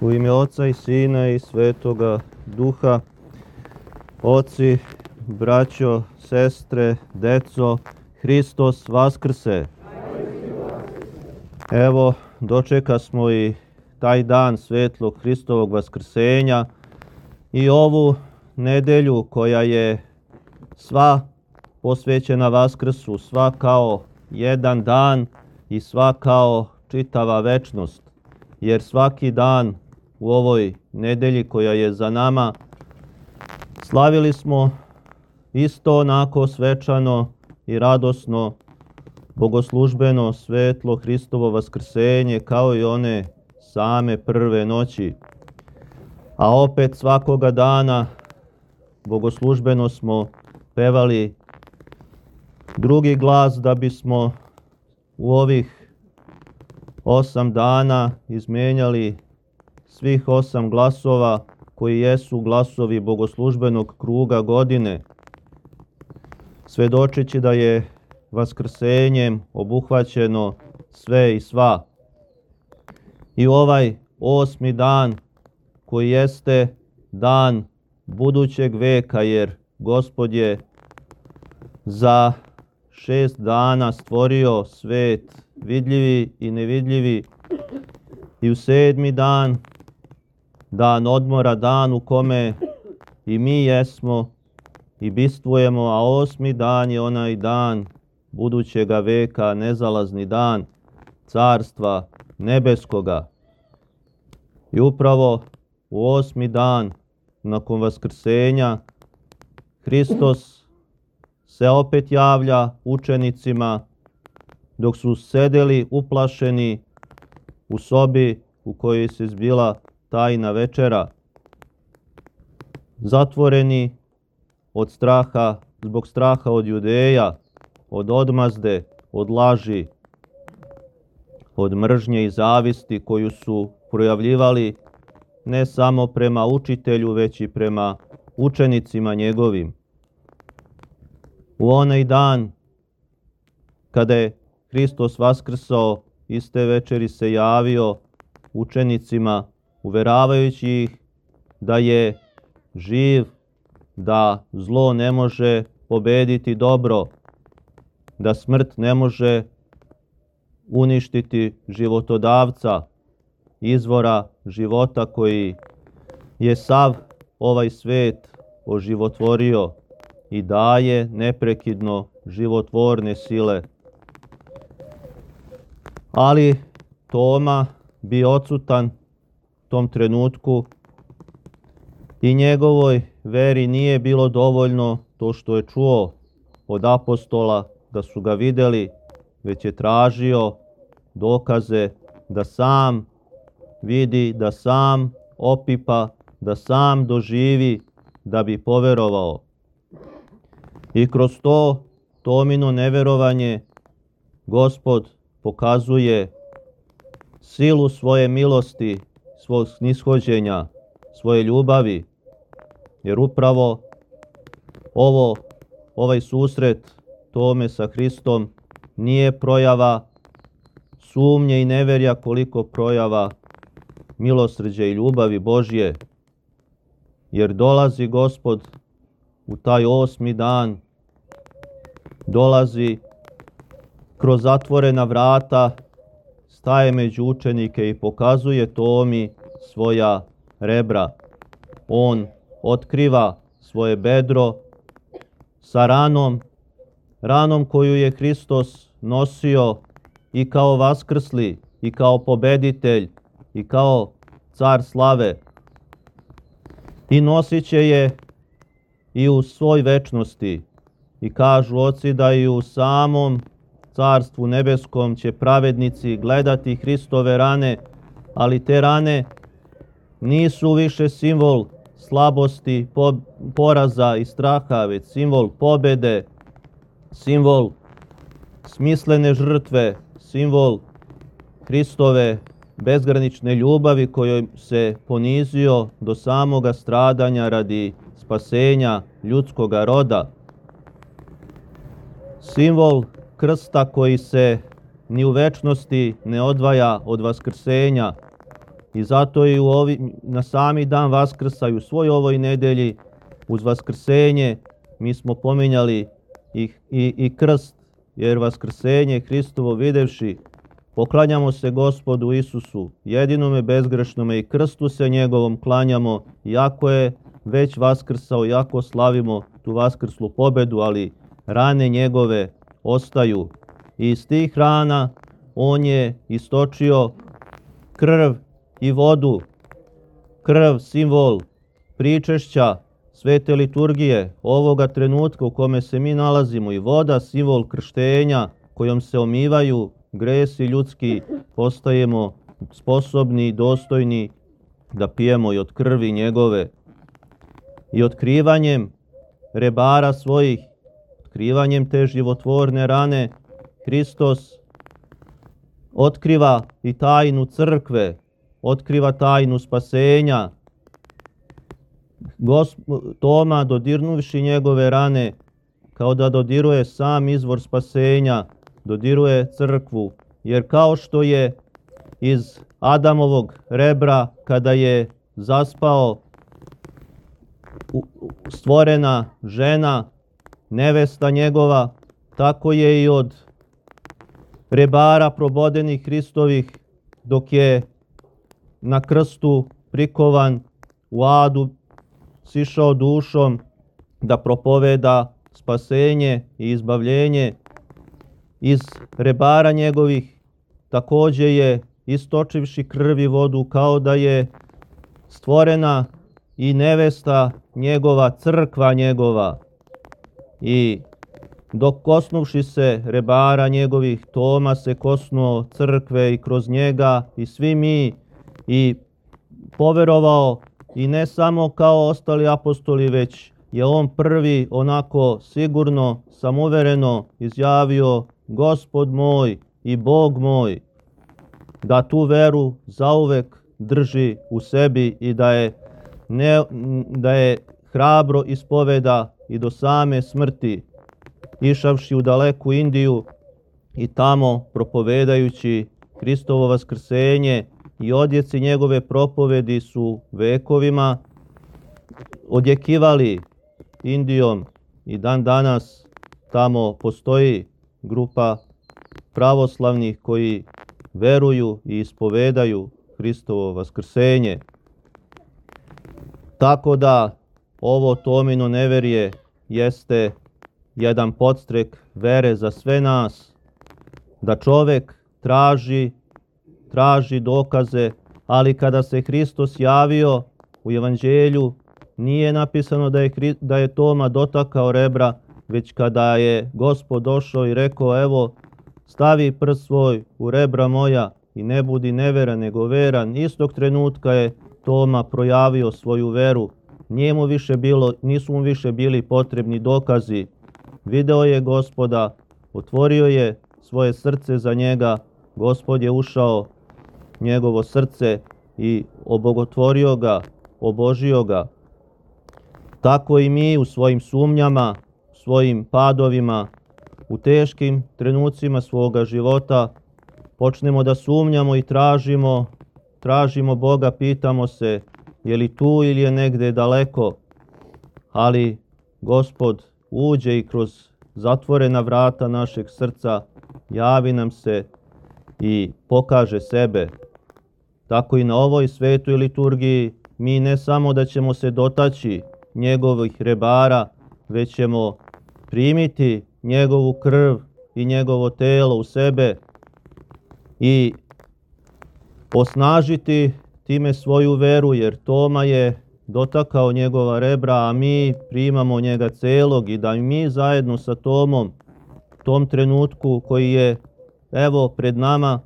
U ime Oca i Sina i Svetoga Duha, oci, braćo, sestre, deco, Hristos Vaskrse. Evo, dočeka smo i taj dan svetlog Hristovog Vaskrsenja i ovu nedelju koja je sva posvećena Vaskrsu, sva kao jedan dan i sva kao čitava večnost. Jer svaki dan u ovoj nedelji koja je za nama slavili smo isto onako svečano i radosno bogoslužbeno svetlo Hristovo vaskrsenje kao i one same prve noći. A opet svakoga dana bogoslužbeno smo pevali drugi glas da bismo u ovih osam dana izmenjali svih osam glasova koji jesu glasovi bogoslužbenog kruga godine, svedočeći da je vaskrsenjem obuhvaćeno sve i sva. I ovaj osmi dan koji jeste dan budućeg veka, jer Gospod je za šest dana stvorio svet, vidljivi i nevidljivi, i u sedmi dan, dan odmora, dan u kome i mi jesmo i bistvujemo, a osmi dan je onaj dan budućega veka, nezalazni dan carstva nebeskoga. I upravo u osmi dan nakon vaskrsenja Hristos se opet javlja učenicima dok su sedeli uplašeni u sobi u kojoj se zbila tajna večera, zatvoreni od straha, zbog straha od judeja, od odmazde, od laži, od mržnje i zavisti koju su projavljivali ne samo prema učitelju, već i prema učenicima njegovim. U onaj dan kada je Hristos vaskrsao, iste večeri se javio učenicima, uveravajući ih da je živ, da zlo ne može pobediti dobro, da smrt ne može uništiti životodavca, izvora života koji je sav ovaj svet oživotvorio i daje neprekidno životvorne sile. Ali Toma bi odsutan tom trenutku i njegovoj veri nije bilo dovoljno to što je čuo od apostola da su ga videli, već je tražio dokaze da sam vidi, da sam opipa, da sam doživi, da bi poverovao. I kroz to Tomino neverovanje Gospod pokazuje silu svoje milosti, svog snishođenja, svoje ljubavi, jer upravo ovo, ovaj susret tome sa Hristom nije projava sumnje i neverja koliko projava milosrđe i ljubavi Božje, jer dolazi Gospod u taj osmi dan, dolazi kroz zatvorena vrata, staje među učenike i pokazuje Tomi svoja rebra. On otkriva svoje bedro sa ranom, ranom koju je Hristos nosio i kao vaskrsli, i kao pobeditelj, i kao car slave. I nosit će je i u svoj večnosti. I kažu oci da i u samom carstvu nebeskom će pravednici gledati Hristove rane, ali te rane nisu više simbol slabosti, po, poraza i straha, već simbol pobede, simbol smislene žrtve, simbol Hristove bezgranične ljubavi kojoj se ponizio do samoga stradanja radi spasenja ljudskoga roda. Simbol krsta koji se ni u večnosti ne odvaja od vaskrsenja, I zato i u ovi, na sami dan Vaskrsa i u svoj ovoj nedelji uz Vaskrsenje mi smo pominjali i, i, i krst, jer Vaskrsenje Hristovo videvši Poklanjamo se gospodu Isusu, jedinome bezgrešnome i krstu se njegovom klanjamo, iako je već vaskrsao, iako slavimo tu vaskrslu pobedu, ali rane njegove ostaju. I iz tih rana on je istočio krv i vodu, krv simbol pričešća svete liturgije ovoga trenutka u kome se mi nalazimo i voda simbol krštenja kojom se omivaju gresi ljudski, postajemo sposobni i dostojni da pijemo i od krvi njegove. I otkrivanjem rebara svojih, otkrivanjem te životvorne rane, Hristos otkriva i tajnu crkve, otkriva tajnu spasenja. Gosp Toma, dodirnuvši njegove rane, kao da dodiruje sam izvor spasenja, dodiruje crkvu, jer kao što je iz Adamovog rebra, kada je zaspao stvorena žena, nevesta njegova, tako je i od rebara probodenih Hristovih, dok je na krstu prikovan u adu, sišao dušom da propoveda spasenje i izbavljenje iz rebara njegovih, takođe je istočivši krvi vodu kao da je stvorena i nevesta njegova, crkva njegova. I dok kosnuvši se rebara njegovih, Toma se kosnuo crkve i kroz njega i svi mi i poverovao i ne samo kao ostali apostoli, već je on prvi onako sigurno, samuvereno izjavio Gospod moj i Bog moj, da tu veru zauvek drži u sebi i da je, ne, da je hrabro ispoveda i do same smrti, išavši u daleku Indiju i tamo propovedajući Hristovo vaskrsenje i odjeci njegove propovedi su vekovima odjekivali Indijom i dan danas tamo postoji grupa pravoslavnih koji veruju i ispovedaju Hristovo vaskrsenje. Tako da ovo Tomino neverje jeste jedan podstrek vere za sve nas, da čovek traži, traži dokaze, ali kada se Hristos javio u evanđelju, nije napisano da je, da je Toma dotakao rebra, već kada je gospod došao i rekao, evo, stavi prst svoj u rebra moja i ne budi neveran nego veran, istog trenutka je Toma projavio svoju veru. Njemu više bilo, nisu mu više bili potrebni dokazi. Video je gospoda, otvorio je svoje srce za njega, gospod je ušao njegovo srce i obogotvorio ga, obožio ga. Tako i mi u svojim sumnjama, svojim padovima, u teškim trenucima svoga života, počnemo da sumnjamo i tražimo, tražimo Boga, pitamo se je li tu ili je negde daleko, ali Gospod uđe i kroz zatvorena vrata našeg srca javi nam se i pokaže sebe. Tako i na ovoj svetoj liturgiji mi ne samo da ćemo se dotaći njegovih rebara, već ćemo primiti njegovu krv i njegovo telo u sebe i osnažiti time svoju veru, jer Toma je dotakao njegova rebra, a mi primamo njega celog i da mi zajedno sa Tomom, tom trenutku koji je evo pred nama,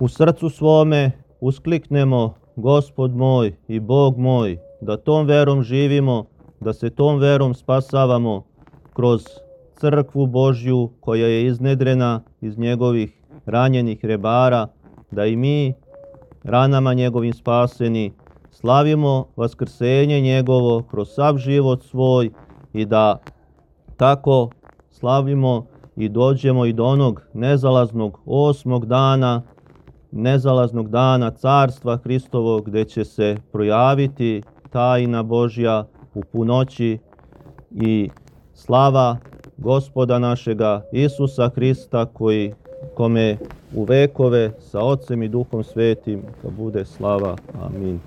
u srcu svome uskliknemo Gospod moj i Bog moj, da tom verom živimo, da se tom verom spasavamo, kroz crkvu Božju koja je iznedrena iz njegovih ranjenih rebara, da i mi, ranama njegovim spaseni, slavimo vaskrsenje njegovo kroz sav život svoj i da tako slavimo i dođemo i do onog nezalaznog osmog dana nezalaznog dana carstva Hristovog gdje će se projaviti tajna Božja u punoći i slava gospoda našega Isusa Hrista koji kome u vekove sa Otcem i Duhom Svetim da bude slava. Amin.